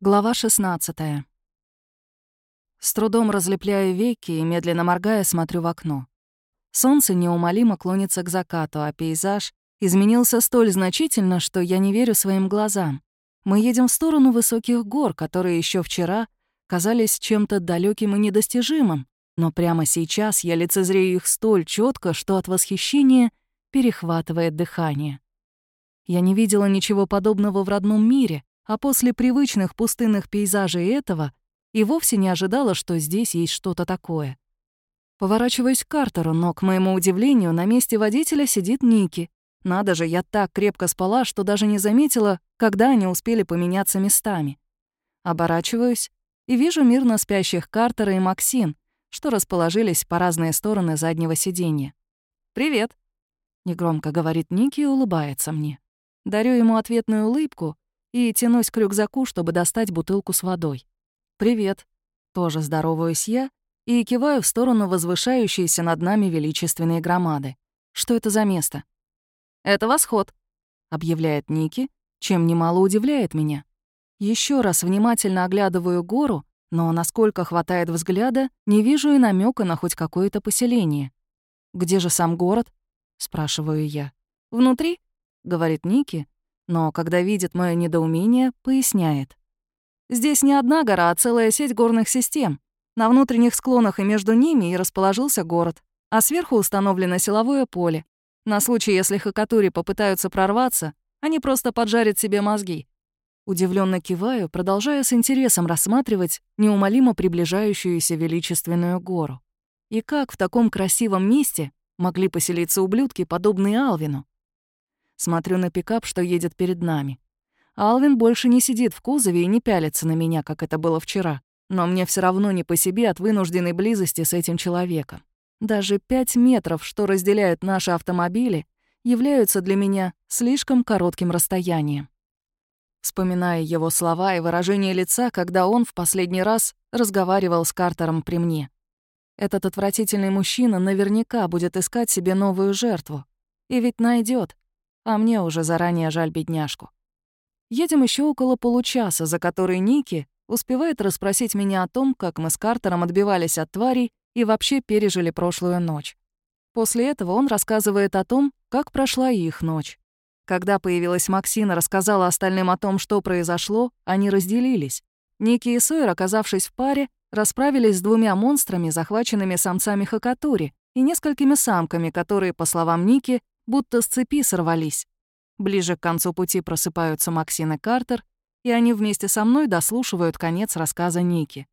Глава 16 С трудом разлепляю веки и, медленно моргая, смотрю в окно. Солнце неумолимо клонится к закату, а пейзаж изменился столь значительно, что я не верю своим глазам. Мы едем в сторону высоких гор, которые еще вчера казались чем-то далеким и недостижимым, но прямо сейчас я лицезрею их столь четко, что от восхищения перехватывает дыхание. Я не видела ничего подобного в родном мире, а после привычных пустынных пейзажей этого и вовсе не ожидала, что здесь есть что-то такое. Поворачиваюсь к Картеру, но, к моему удивлению, на месте водителя сидит Ники. Надо же, я так крепко спала, что даже не заметила, когда они успели поменяться местами. Оборачиваюсь и вижу мирно спящих Картера и Максин, что расположились по разные стороны заднего сиденья. «Привет», — негромко говорит Ники и улыбается мне. Дарю ему ответную улыбку и тянусь к рюкзаку, чтобы достать бутылку с водой. «Привет». Тоже здороваюсь я и киваю в сторону возвышающейся над нами величественной громады. Что это за место? «Это восход», — объявляет Ники, чем немало удивляет меня. Еще раз внимательно оглядываю гору, но, насколько хватает взгляда, не вижу и намека на хоть какое-то поселение. «Где же сам город?» — спрашиваю я. «Внутри», — говорит Ники, но когда видит мое недоумение, поясняет. Здесь не одна гора, а целая сеть горных систем. На внутренних склонах и между ними и расположился город, а сверху установлено силовое поле. На случай, если хакатури попытаются прорваться, они просто поджарят себе мозги. Удивленно киваю, продолжая с интересом рассматривать неумолимо приближающуюся величественную гору. И как в таком красивом месте могли поселиться ублюдки, подобные Алвину? Смотрю на пикап, что едет перед нами. Алвин больше не сидит в кузове и не пялится на меня, как это было вчера. Но мне все равно не по себе от вынужденной близости с этим человеком. Даже пять метров, что разделяют наши автомобили, являются для меня слишком коротким расстоянием. Вспоминая его слова и выражение лица, когда он в последний раз разговаривал с Картером при мне. Этот отвратительный мужчина наверняка будет искать себе новую жертву. И ведь найдет а мне уже заранее жаль бедняжку. Едем еще около получаса, за который Ники успевает расспросить меня о том, как мы с Картером отбивались от тварей и вообще пережили прошлую ночь. После этого он рассказывает о том, как прошла их ночь. Когда появилась Максина, рассказала остальным о том, что произошло, они разделились. Ники и Сойер, оказавшись в паре, расправились с двумя монстрами, захваченными самцами Хакатури, и несколькими самками, которые, по словам Ники, будто с цепи сорвались. Ближе к концу пути просыпаются Максин и Картер, и они вместе со мной дослушивают конец рассказа Ники.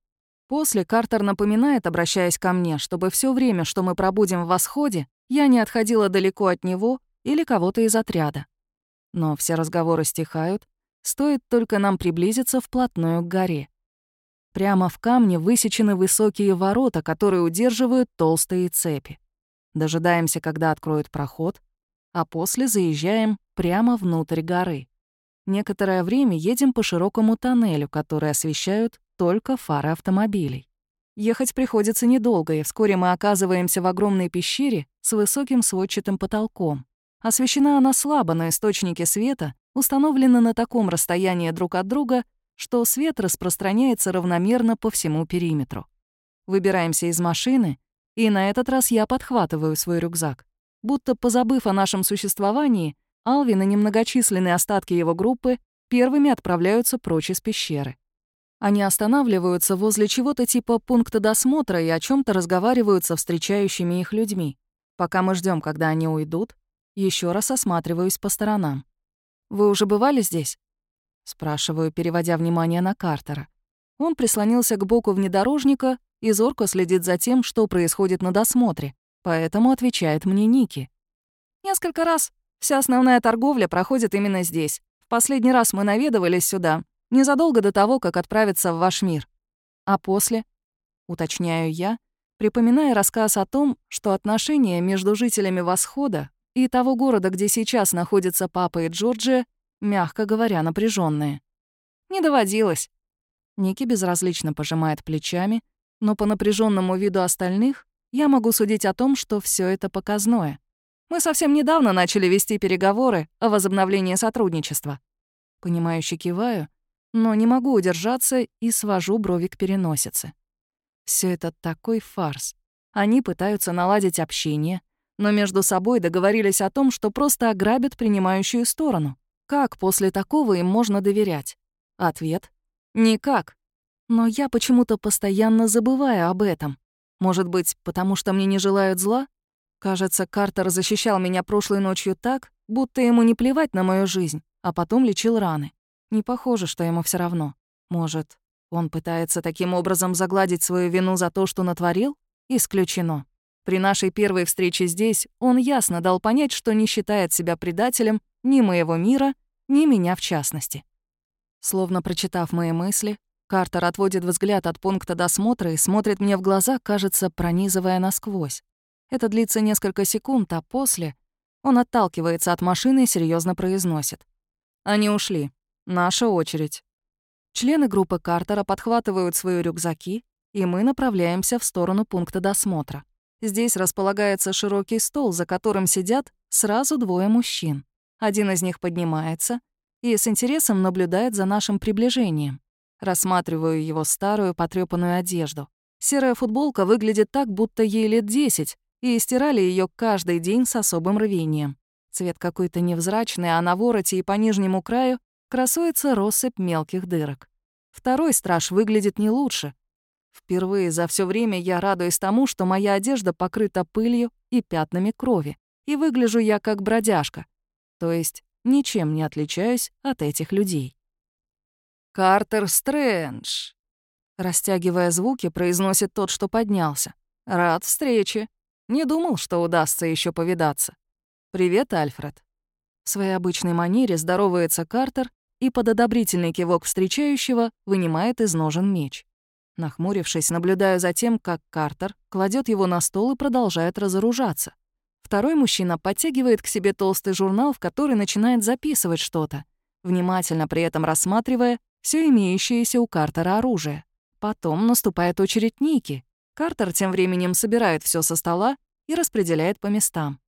После Картер напоминает, обращаясь ко мне, чтобы все время, что мы пробудем в восходе, я не отходила далеко от него или кого-то из отряда. Но все разговоры стихают, стоит только нам приблизиться вплотную к горе. Прямо в камне высечены высокие ворота, которые удерживают толстые цепи. Дожидаемся, когда откроют проход, а после заезжаем прямо внутрь горы. Некоторое время едем по широкому тоннелю, который освещают только фары автомобилей. Ехать приходится недолго, и вскоре мы оказываемся в огромной пещере с высоким сводчатым потолком. Освещена она слабо, но источники света установлены на таком расстоянии друг от друга, что свет распространяется равномерно по всему периметру. Выбираемся из машины, и на этот раз я подхватываю свой рюкзак. Будто позабыв о нашем существовании, Алвин и немногочисленные остатки его группы первыми отправляются прочь из пещеры. Они останавливаются возле чего-то типа пункта досмотра и о чем то разговаривают со встречающими их людьми. Пока мы ждем, когда они уйдут, еще раз осматриваюсь по сторонам. «Вы уже бывали здесь?» Спрашиваю, переводя внимание на Картера. Он прислонился к боку внедорожника и зорко следит за тем, что происходит на досмотре, Поэтому отвечает мне Ники. Несколько раз. Вся основная торговля проходит именно здесь. В последний раз мы наведывались сюда, незадолго до того, как отправиться в ваш мир. А после? Уточняю я, припоминая рассказ о том, что отношения между жителями Восхода и того города, где сейчас находятся папа и Джорджия, мягко говоря, напряженные. Не доводилось. Ники безразлично пожимает плечами, но по напряженному виду остальных я могу судить о том, что все это показное. Мы совсем недавно начали вести переговоры о возобновлении сотрудничества. Понимающе киваю, но не могу удержаться и свожу брови к переносице. Все это такой фарс. Они пытаются наладить общение, но между собой договорились о том, что просто ограбят принимающую сторону. Как после такого им можно доверять? Ответ — никак. Но я почему-то постоянно забываю об этом. Может быть, потому что мне не желают зла? Кажется, Картер защищал меня прошлой ночью так, будто ему не плевать на мою жизнь, а потом лечил раны. Не похоже, что ему все равно. Может, он пытается таким образом загладить свою вину за то, что натворил? Исключено. При нашей первой встрече здесь он ясно дал понять, что не считает себя предателем ни моего мира, ни меня в частности. Словно прочитав мои мысли, Картер отводит взгляд от пункта досмотра и смотрит мне в глаза, кажется, пронизывая насквозь. Это длится несколько секунд, а после он отталкивается от машины и серьезно произносит. «Они ушли. Наша очередь». Члены группы Картера подхватывают свои рюкзаки, и мы направляемся в сторону пункта досмотра. Здесь располагается широкий стол, за которым сидят сразу двое мужчин. Один из них поднимается и с интересом наблюдает за нашим приближением. Рассматриваю его старую потрёпанную одежду. Серая футболка выглядит так, будто ей лет 10, и стирали ее каждый день с особым рвением. Цвет какой-то невзрачный, а на вороте и по нижнему краю красуется россыпь мелких дырок. Второй страж выглядит не лучше. Впервые за все время я радуюсь тому, что моя одежда покрыта пылью и пятнами крови, и выгляжу я как бродяжка, то есть ничем не отличаюсь от этих людей. «Картер Стрэндж», — растягивая звуки, произносит тот, что поднялся. «Рад встрече. Не думал, что удастся еще повидаться. Привет, Альфред». В своей обычной манере здоровается Картер и под одобрительный кивок встречающего вынимает из ножен меч. Нахмурившись, наблюдаю за тем, как Картер кладет его на стол и продолжает разоружаться. Второй мужчина подтягивает к себе толстый журнал, в который начинает записывать что-то, внимательно при этом рассматривая все имеющееся у Картера оружие. Потом наступает очередь Ники. Картер тем временем собирает все со стола и распределяет по местам.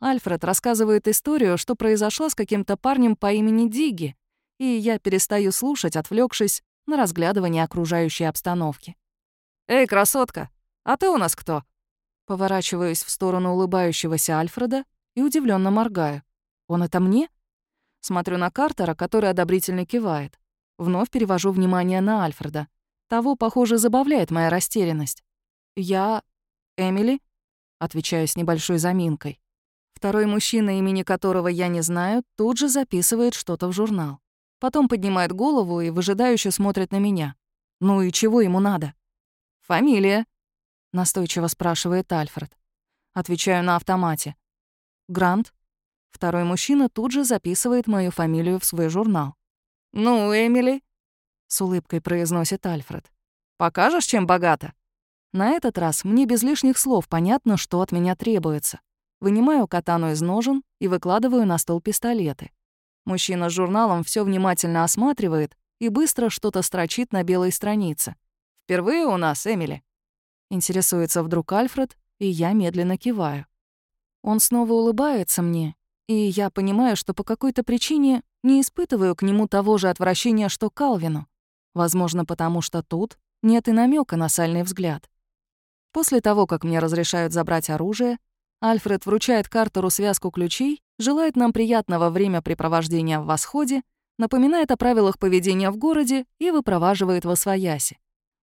Альфред рассказывает историю, что произошла с каким-то парнем по имени Диги, и я перестаю слушать, отвлекшись на разглядывание окружающей обстановки. «Эй, красотка, а ты у нас кто?» Поворачиваюсь в сторону улыбающегося Альфреда и удивленно моргаю. «Он это мне?» Смотрю на Картера, который одобрительно кивает. Вновь перевожу внимание на Альфреда. Того, похоже, забавляет моя растерянность. «Я... Эмили?» Отвечаю с небольшой заминкой. Второй мужчина, имени которого я не знаю, тут же записывает что-то в журнал. Потом поднимает голову и выжидающе смотрит на меня. Ну и чего ему надо? «Фамилия?» — настойчиво спрашивает Альфред. Отвечаю на автомате. «Грант?» Второй мужчина тут же записывает мою фамилию в свой журнал. «Ну, Эмили?» — с улыбкой произносит Альфред. «Покажешь, чем богата?» На этот раз мне без лишних слов понятно, что от меня требуется. Вынимаю катану из ножен и выкладываю на стол пистолеты. Мужчина с журналом все внимательно осматривает и быстро что-то строчит на белой странице. «Впервые у нас, Эмили?» Интересуется вдруг Альфред, и я медленно киваю. Он снова улыбается мне, и я понимаю, что по какой-то причине не испытываю к нему того же отвращения, что к Калвину. Возможно, потому что тут нет и намека на сальный взгляд. После того, как мне разрешают забрать оружие, Альфред вручает Картеру связку ключей, желает нам приятного времяпрепровождения в восходе, напоминает о правилах поведения в городе и выпроваживает во свояси.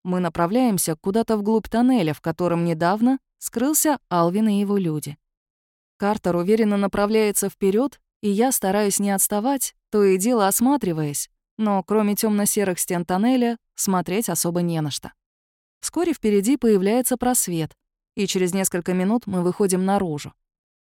Мы направляемся куда-то вглубь тоннеля, в котором недавно скрылся Алвин и его люди. Картер уверенно направляется вперед, и я стараюсь не отставать, то и дело осматриваясь, но кроме темно серых стен тоннеля смотреть особо не на что. Вскоре впереди появляется просвет, и через несколько минут мы выходим наружу.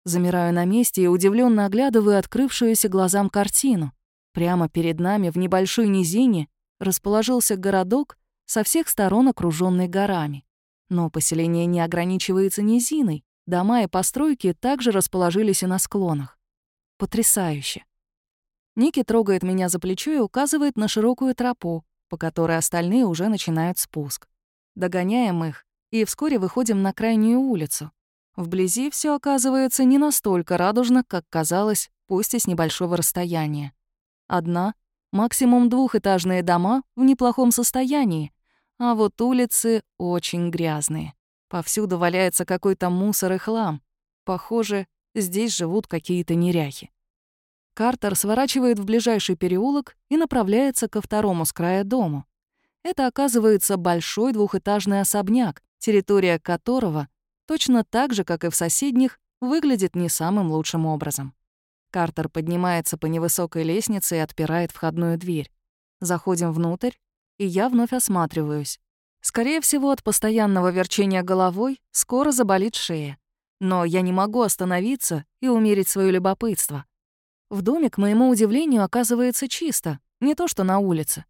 Замираю на месте и удивленно оглядываю открывшуюся глазам картину. Прямо перед нами в небольшой низине расположился городок, со всех сторон окруженный горами. Но поселение не ограничивается низиной, дома и постройки также расположились и на склонах. Потрясающе. Ники трогает меня за плечо и указывает на широкую тропу, по которой остальные уже начинают спуск. Догоняем их и вскоре выходим на крайнюю улицу. Вблизи все оказывается не настолько радужно, как казалось, пусть и с небольшого расстояния. Одна, Максимум двухэтажные дома в неплохом состоянии, а вот улицы очень грязные. Повсюду валяется какой-то мусор и хлам. Похоже, здесь живут какие-то неряхи. Картер сворачивает в ближайший переулок и направляется ко второму с края дому. Это оказывается большой двухэтажный особняк, территория которого, точно так же, как и в соседних, выглядит не самым лучшим образом. Картер поднимается по невысокой лестнице и отпирает входную дверь. Заходим внутрь, и я вновь осматриваюсь. Скорее всего, от постоянного верчения головой скоро заболит шея. Но я не могу остановиться и умерить свое любопытство. В доме, к моему удивлению, оказывается чисто, не то что на улице.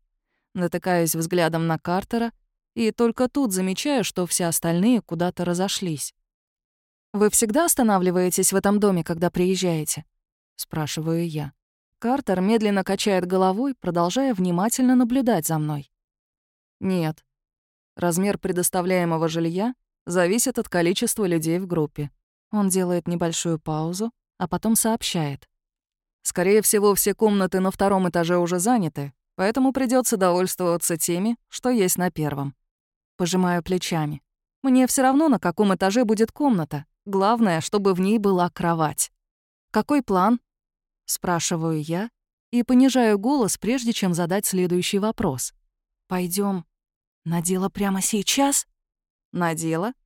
Натыкаюсь взглядом на Картера и только тут замечаю, что все остальные куда-то разошлись. «Вы всегда останавливаетесь в этом доме, когда приезжаете?» — спрашиваю я. Картер медленно качает головой, продолжая внимательно наблюдать за мной. «Нет. Размер предоставляемого жилья зависит от количества людей в группе». Он делает небольшую паузу, а потом сообщает. Скорее всего, все комнаты на втором этаже уже заняты, поэтому придется довольствоваться теми, что есть на первом. Пожимаю плечами. Мне все равно, на каком этаже будет комната. Главное, чтобы в ней была кровать. «Какой план?» — спрашиваю я и понижаю голос, прежде чем задать следующий вопрос. Пойдем на дело прямо сейчас?» «На дело?» —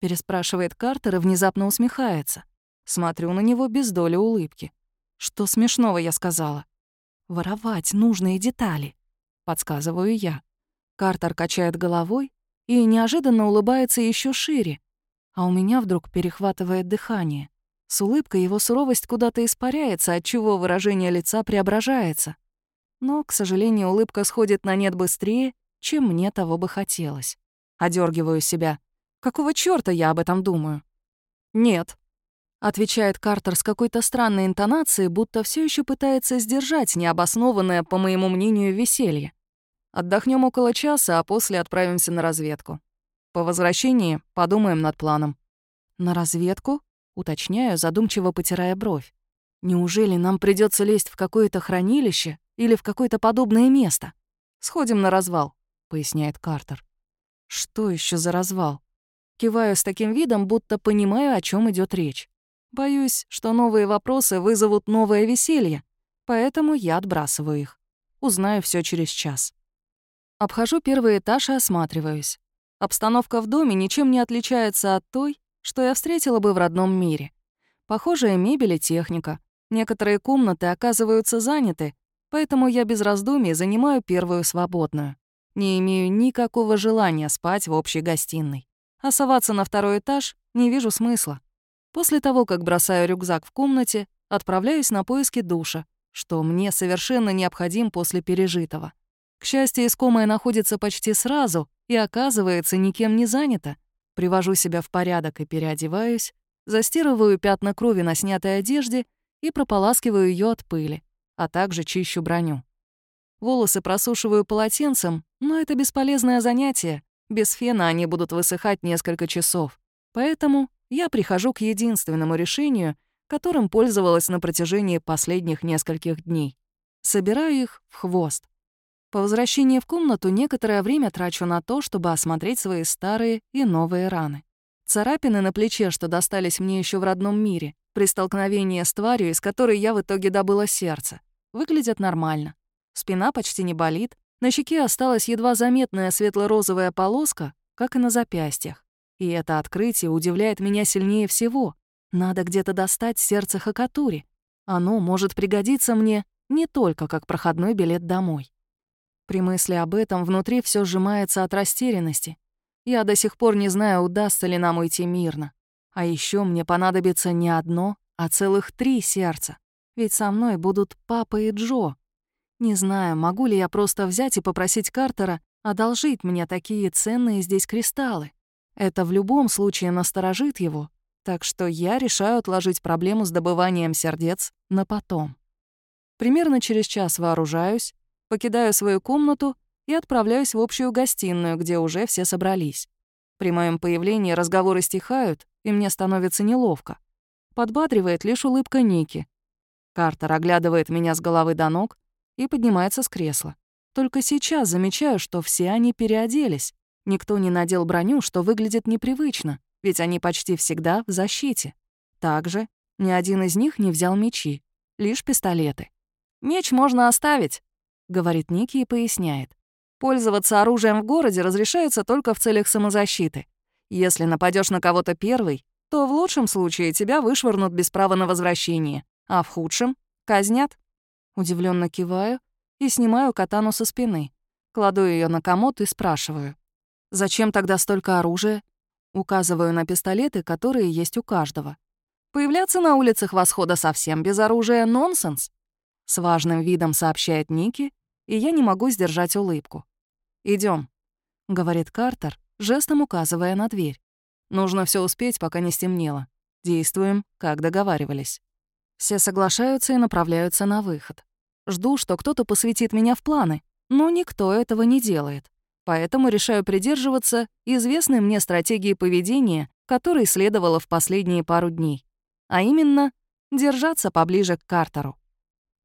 переспрашивает Картер и внезапно усмехается. Смотрю на него без доли улыбки. Что смешного я сказала? Воровать нужные детали, подсказываю я. Картер качает головой и неожиданно улыбается еще шире, а у меня вдруг перехватывает дыхание. С улыбкой его суровость куда-то испаряется, отчего выражение лица преображается. Но, к сожалению, улыбка сходит на нет быстрее, чем мне того бы хотелось. Одергиваю себя. Какого чёрта я об этом думаю? Нет, Отвечает Картер с какой-то странной интонацией, будто все еще пытается сдержать необоснованное, по моему мнению, веселье. Отдохнем около часа, а после отправимся на разведку. По возвращении подумаем над планом. На разведку? Уточняю, задумчиво потирая бровь. Неужели нам придется лезть в какое-то хранилище или в какое-то подобное место? Сходим на развал, поясняет Картер. Что еще за развал? Киваю с таким видом, будто понимаю, о чем идет речь. Боюсь, что новые вопросы вызовут новое веселье, поэтому я отбрасываю их. Узнаю все через час. Обхожу первый этаж и осматриваюсь. Обстановка в доме ничем не отличается от той, что я встретила бы в родном мире. Похожая мебель и техника. Некоторые комнаты оказываются заняты, поэтому я без раздумий занимаю первую свободную. Не имею никакого желания спать в общей гостиной. А соваться на второй этаж не вижу смысла. После того, как бросаю рюкзак в комнате, отправляюсь на поиски душа, что мне совершенно необходим после пережитого. К счастью, искомое находится почти сразу и, оказывается, никем не занято. Привожу себя в порядок и переодеваюсь, застирываю пятна крови на снятой одежде и прополаскиваю ее от пыли, а также чищу броню. Волосы просушиваю полотенцем, но это бесполезное занятие. Без фена они будут высыхать несколько часов. Поэтому я прихожу к единственному решению, которым пользовалась на протяжении последних нескольких дней. Собираю их в хвост. По возвращении в комнату некоторое время трачу на то, чтобы осмотреть свои старые и новые раны. Царапины на плече, что достались мне еще в родном мире, при столкновении с тварью, из которой я в итоге добыла сердце, выглядят нормально. Спина почти не болит, на щеке осталась едва заметная светло-розовая полоска, как и на запястьях. И это открытие удивляет меня сильнее всего. Надо где-то достать сердце Хакатури. Оно может пригодиться мне не только как проходной билет домой. При мысли об этом внутри все сжимается от растерянности. Я до сих пор не знаю, удастся ли нам уйти мирно. А еще мне понадобится не одно, а целых три сердца. Ведь со мной будут папа и Джо. Не знаю, могу ли я просто взять и попросить Картера одолжить мне такие ценные здесь кристаллы. Это в любом случае насторожит его, так что я решаю отложить проблему с добыванием сердец на потом. Примерно через час вооружаюсь, покидаю свою комнату и отправляюсь в общую гостиную, где уже все собрались. При моем появлении разговоры стихают, и мне становится неловко. Подбадривает лишь улыбка Ники. Картер оглядывает меня с головы до ног, и поднимается с кресла. Только сейчас замечаю, что все они переоделись. Никто не надел броню, что выглядит непривычно, ведь они почти всегда в защите. Также ни один из них не взял мечи, лишь пистолеты. «Меч можно оставить», — говорит Ники и поясняет. «Пользоваться оружием в городе разрешается только в целях самозащиты. Если нападешь на кого-то первый, то в лучшем случае тебя вышвырнут без права на возвращение, а в худшем — казнят». Удивленно киваю и снимаю катану со спины. Кладу ее на комод и спрашиваю. «Зачем тогда столько оружия?» Указываю на пистолеты, которые есть у каждого. Появляться на улицах восхода совсем без оружия — нонсенс. С важным видом сообщает Ники, и я не могу сдержать улыбку. Идем, говорит Картер, жестом указывая на дверь. «Нужно все успеть, пока не стемнело. Действуем, как договаривались». Все соглашаются и направляются на выход. Жду, что кто-то посвятит меня в планы, но никто этого не делает. Поэтому решаю придерживаться известной мне стратегии поведения, которой следовало в последние пару дней. А именно, держаться поближе к Картеру.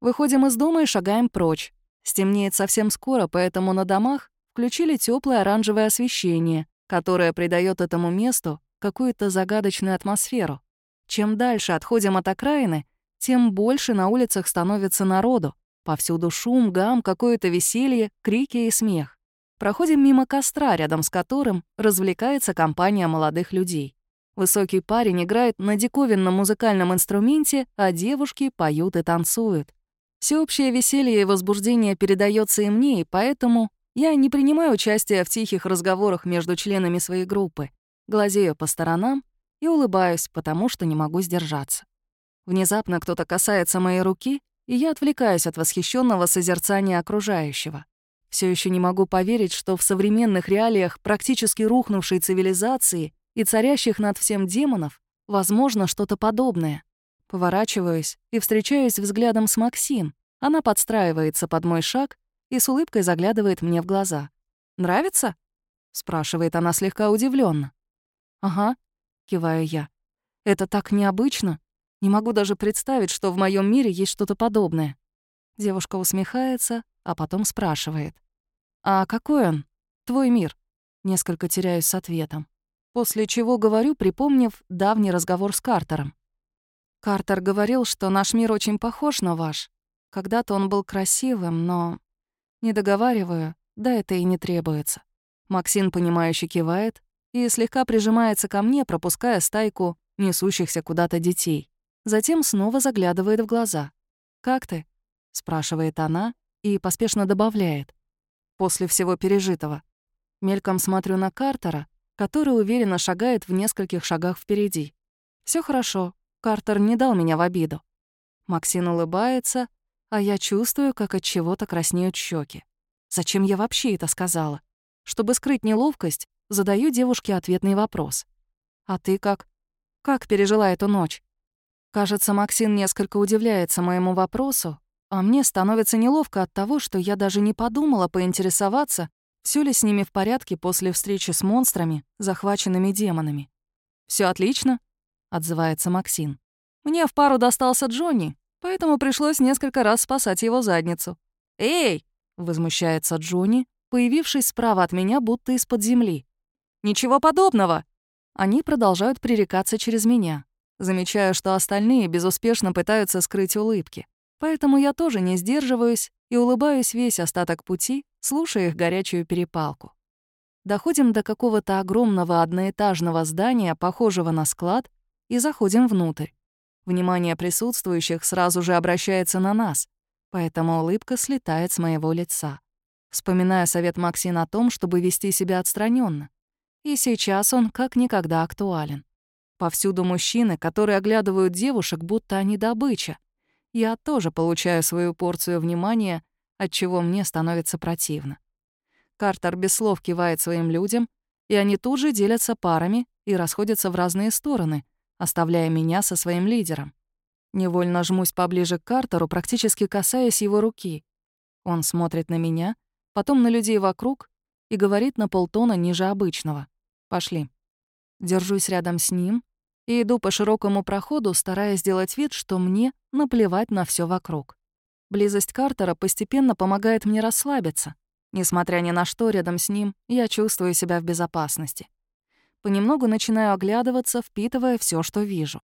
Выходим из дома и шагаем прочь. Стемнеет совсем скоро, поэтому на домах включили теплое оранжевое освещение, которое придает этому месту какую-то загадочную атмосферу. Чем дальше отходим от окраины, тем больше на улицах становится народу. Повсюду шум, гам, какое-то веселье, крики и смех. Проходим мимо костра, рядом с которым развлекается компания молодых людей. Высокий парень играет на диковинном музыкальном инструменте, а девушки поют и танцуют. Всеобщее веселье и возбуждение передается и мне, и поэтому я не принимаю участия в тихих разговорах между членами своей группы, глазею по сторонам и улыбаюсь, потому что не могу сдержаться. Внезапно кто-то касается моей руки, и я отвлекаюсь от восхищенного созерцания окружающего. Все еще не могу поверить, что в современных реалиях практически рухнувшей цивилизации и царящих над всем демонов возможно что-то подобное. Поворачиваюсь и встречаюсь взглядом с Максим. Она подстраивается под мой шаг и с улыбкой заглядывает мне в глаза. «Нравится?» — спрашивает она слегка удивленно. «Ага», — киваю я. «Это так необычно. Не могу даже представить, что в моем мире есть что-то подобное». Девушка усмехается, а потом спрашивает. «А какой он? Твой мир?» Несколько теряюсь с ответом. После чего говорю, припомнив давний разговор с Картером. Картер говорил, что наш мир очень похож на ваш. Когда-то он был красивым, но... Не договариваю, да это и не требуется. Максим, понимающе кивает и слегка прижимается ко мне, пропуская стайку несущихся куда-то детей. Затем снова заглядывает в глаза. «Как ты?» — спрашивает она и поспешно добавляет. «После всего пережитого». Мельком смотрю на Картера, который уверенно шагает в нескольких шагах впереди. Все хорошо, Картер не дал меня в обиду. Максин улыбается, а я чувствую, как от чего-то краснеют щеки. Зачем я вообще это сказала? Чтобы скрыть неловкость, задаю девушке ответный вопрос. «А ты как? Как пережила эту ночь?» Кажется, Максин несколько удивляется моему вопросу, а мне становится неловко от того, что я даже не подумала поинтересоваться, все ли с ними в порядке после встречи с монстрами, захваченными демонами. Все отлично», — отзывается Максим. «Мне в пару достался Джонни, поэтому пришлось несколько раз спасать его задницу». «Эй!» — возмущается Джонни, появившись справа от меня, будто из-под земли. «Ничего подобного!» Они продолжают пререкаться через меня. Замечаю, что остальные безуспешно пытаются скрыть улыбки. Поэтому я тоже не сдерживаюсь и улыбаюсь весь остаток пути, слушая их горячую перепалку. Доходим до какого-то огромного одноэтажного здания, похожего на склад, и заходим внутрь. Внимание присутствующих сразу же обращается на нас, поэтому улыбка слетает с моего лица. Вспоминая совет Максина о том, чтобы вести себя отстраненно. И сейчас он как никогда актуален. Повсюду мужчины, которые оглядывают девушек, будто они добыча. Я тоже получаю свою порцию внимания от чего мне становится противно. Картер без слов кивает своим людям, и они тут же делятся парами и расходятся в разные стороны, оставляя меня со своим лидером. Невольно жмусь поближе к Картеру, практически касаясь его руки. Он смотрит на меня, потом на людей вокруг и говорит на полтона ниже обычного. «Пошли». Держусь рядом с ним и иду по широкому проходу, стараясь сделать вид, что мне наплевать на все вокруг. Близость Картера постепенно помогает мне расслабиться. Несмотря ни на что, рядом с ним я чувствую себя в безопасности. Понемногу начинаю оглядываться, впитывая все, что вижу.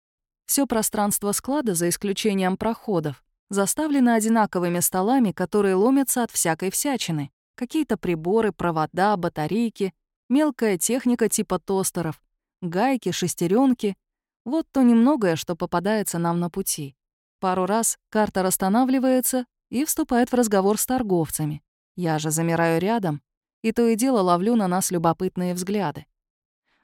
Все пространство склада, за исключением проходов, заставлено одинаковыми столами, которые ломятся от всякой всячины. Какие-то приборы, провода, батарейки, мелкая техника типа тостеров, гайки, шестеренки. Вот то немногое, что попадается нам на пути. Пару раз Картер останавливается и вступает в разговор с торговцами. Я же замираю рядом, и то и дело ловлю на нас любопытные взгляды.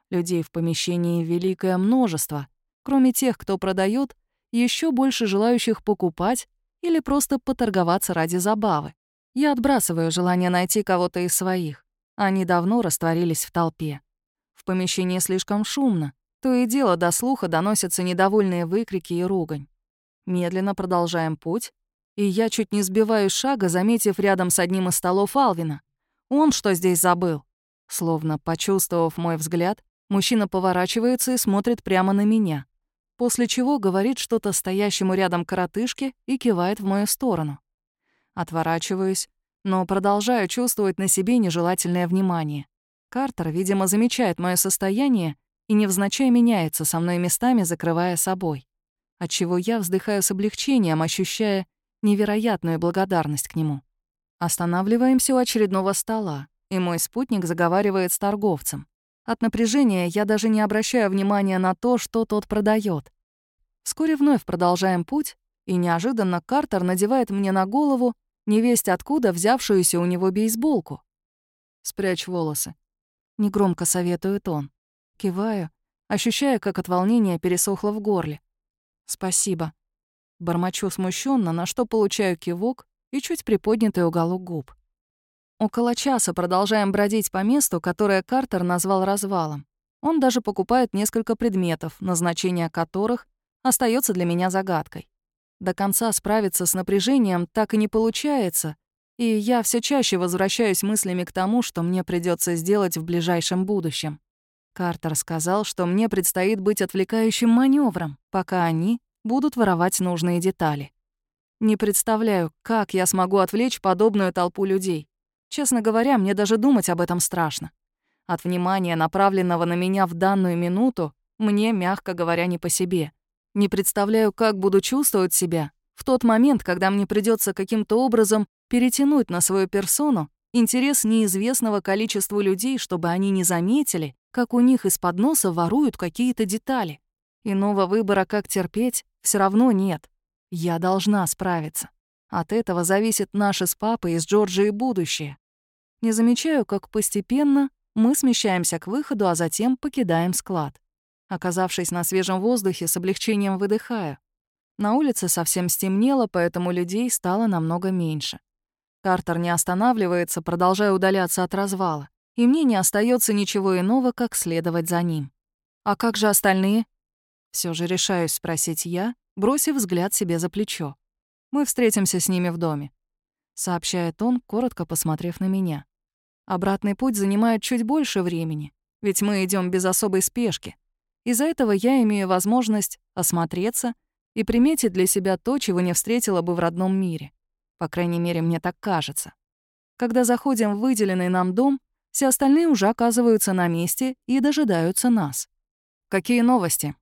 Людей в помещении великое множество. Кроме тех, кто продает, еще больше желающих покупать или просто поторговаться ради забавы. Я отбрасываю желание найти кого-то из своих. Они давно растворились в толпе. В помещении слишком шумно. То и дело до слуха доносятся недовольные выкрики и ругань. Медленно продолжаем путь, и я чуть не сбиваю шага, заметив рядом с одним из столов Алвина. Он что здесь забыл? Словно почувствовав мой взгляд, мужчина поворачивается и смотрит прямо на меня, после чего говорит что-то стоящему рядом коротышке и кивает в мою сторону. Отворачиваюсь, но продолжаю чувствовать на себе нежелательное внимание. Картер, видимо, замечает мое состояние и невзначай меняется со мной местами, закрывая собой. Отчего я вздыхаю с облегчением, ощущая невероятную благодарность к нему. Останавливаемся у очередного стола, и мой спутник заговаривает с торговцем. От напряжения я даже не обращаю внимания на то, что тот продает. Вскоре вновь продолжаем путь, и неожиданно Картер надевает мне на голову невесть откуда взявшуюся у него бейсболку. «Спрячь волосы», — негромко советует он. Киваю, ощущая, как от волнения пересохло в горле. «Спасибо». Бормочу смущенно, на что получаю кивок и чуть приподнятый уголок губ. Около часа продолжаем бродить по месту, которое Картер назвал развалом. Он даже покупает несколько предметов, назначение которых остается для меня загадкой. До конца справиться с напряжением так и не получается, и я все чаще возвращаюсь мыслями к тому, что мне придется сделать в ближайшем будущем. Картер сказал, что мне предстоит быть отвлекающим маневром, пока они будут воровать нужные детали. Не представляю, как я смогу отвлечь подобную толпу людей. Честно говоря, мне даже думать об этом страшно. От внимания, направленного на меня в данную минуту, мне, мягко говоря, не по себе. Не представляю, как буду чувствовать себя в тот момент, когда мне придется каким-то образом перетянуть на свою персону интерес неизвестного количества людей, чтобы они не заметили, как у них из-под носа воруют какие-то детали. Иного выбора, как терпеть, все равно нет. Я должна справиться. От этого зависит наше с папой и с Джорджией будущее. Не замечаю, как постепенно мы смещаемся к выходу, а затем покидаем склад. Оказавшись на свежем воздухе, с облегчением выдыхаю. На улице совсем стемнело, поэтому людей стало намного меньше. Картер не останавливается, продолжая удаляться от развала, и мне не остается ничего иного, как следовать за ним. «А как же остальные?» Все же решаюсь спросить я, бросив взгляд себе за плечо. «Мы встретимся с ними в доме», — сообщает он, коротко посмотрев на меня. Обратный путь занимает чуть больше времени, ведь мы идем без особой спешки. Из-за этого я имею возможность осмотреться и приметить для себя то, чего не встретила бы в родном мире. По крайней мере, мне так кажется. Когда заходим в выделенный нам дом, все остальные уже оказываются на месте и дожидаются нас. «Какие новости?»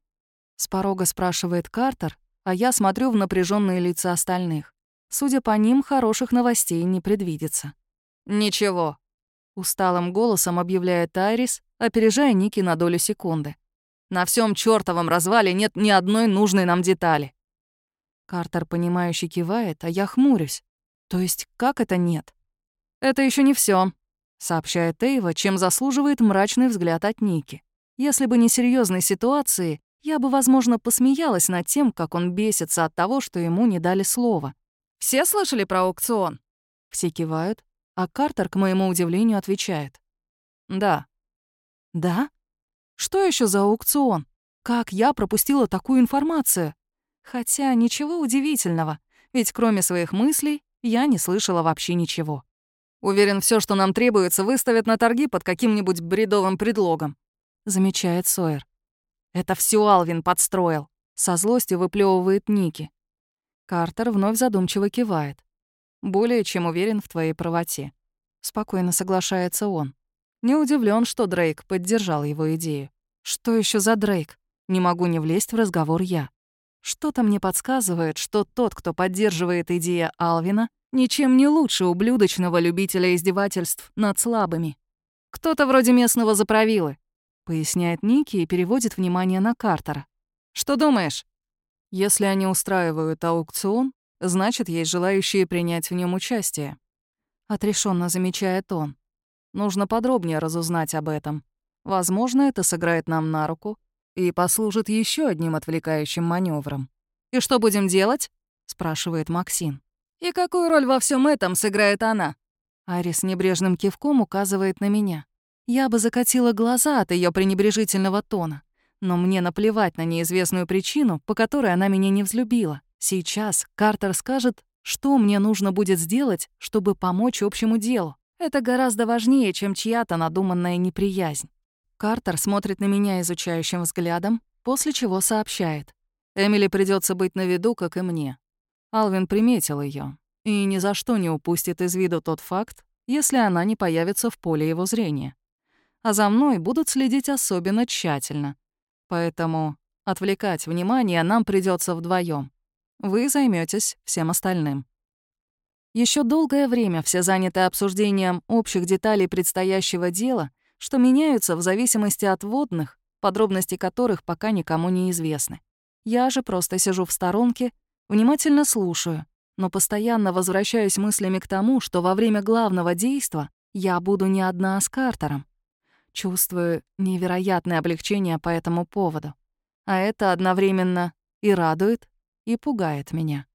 С порога спрашивает Картер, а я смотрю в напряженные лица остальных. Судя по ним, хороших новостей не предвидится. «Ничего», — усталым голосом объявляет Айрис, опережая Ники на долю секунды. На всем чёртовом развале нет ни одной нужной нам детали. Картер, понимающе кивает, а я хмурюсь. То есть, как это нет? Это еще не все, сообщает Эйва, чем заслуживает мрачный взгляд от Ники. Если бы не серьезной ситуации, я бы, возможно, посмеялась над тем, как он бесится от того, что ему не дали слова. «Все слышали про аукцион?» Все кивают, а Картер, к моему удивлению, отвечает. «Да». «Да? Что еще за аукцион? Как я пропустила такую информацию? Хотя ничего удивительного, ведь кроме своих мыслей я не слышала вообще ничего. Уверен, все, что нам требуется, выставят на торги под каким-нибудь бредовым предлогом, замечает Сойер. Это все Алвин подстроил, со злостью выплевывает Ники. Картер вновь задумчиво кивает. Более чем уверен в твоей правоте. Спокойно соглашается он. Не удивлен, что Дрейк поддержал его идею. Что еще за Дрейк? Не могу не влезть в разговор я. Что-то мне подсказывает, что тот, кто поддерживает идею Алвина, ничем не лучше ублюдочного любителя издевательств над слабыми. Кто-то вроде местного заправилы, поясняет Ники и переводит внимание на Картера. Что думаешь? Если они устраивают аукцион, значит, есть желающие принять в нем участие. Отрешенно замечает он. Нужно подробнее разузнать об этом. Возможно, это сыграет нам на руку и послужит еще одним отвлекающим маневром. «И что будем делать?» — спрашивает Максим. «И какую роль во всем этом сыграет она?» Арис небрежным кивком указывает на меня. Я бы закатила глаза от ее пренебрежительного тона, но мне наплевать на неизвестную причину, по которой она меня не взлюбила. Сейчас Картер скажет, что мне нужно будет сделать, чтобы помочь общему делу. Это гораздо важнее, чем чья-то надуманная неприязнь. Картер смотрит на меня изучающим взглядом, после чего сообщает. Эмили придется быть на виду, как и мне. Алвин приметил ее и ни за что не упустит из виду тот факт, если она не появится в поле его зрения. А за мной будут следить особенно тщательно. Поэтому отвлекать внимание нам придется вдвоем. Вы займетесь всем остальным. Еще долгое время все заняты обсуждением общих деталей предстоящего дела что меняются в зависимости от водных, подробности которых пока никому не известны. Я же просто сижу в сторонке, внимательно слушаю, но постоянно возвращаюсь мыслями к тому, что во время главного действа я буду не одна с Картером. Чувствую невероятное облегчение по этому поводу. А это одновременно и радует, и пугает меня.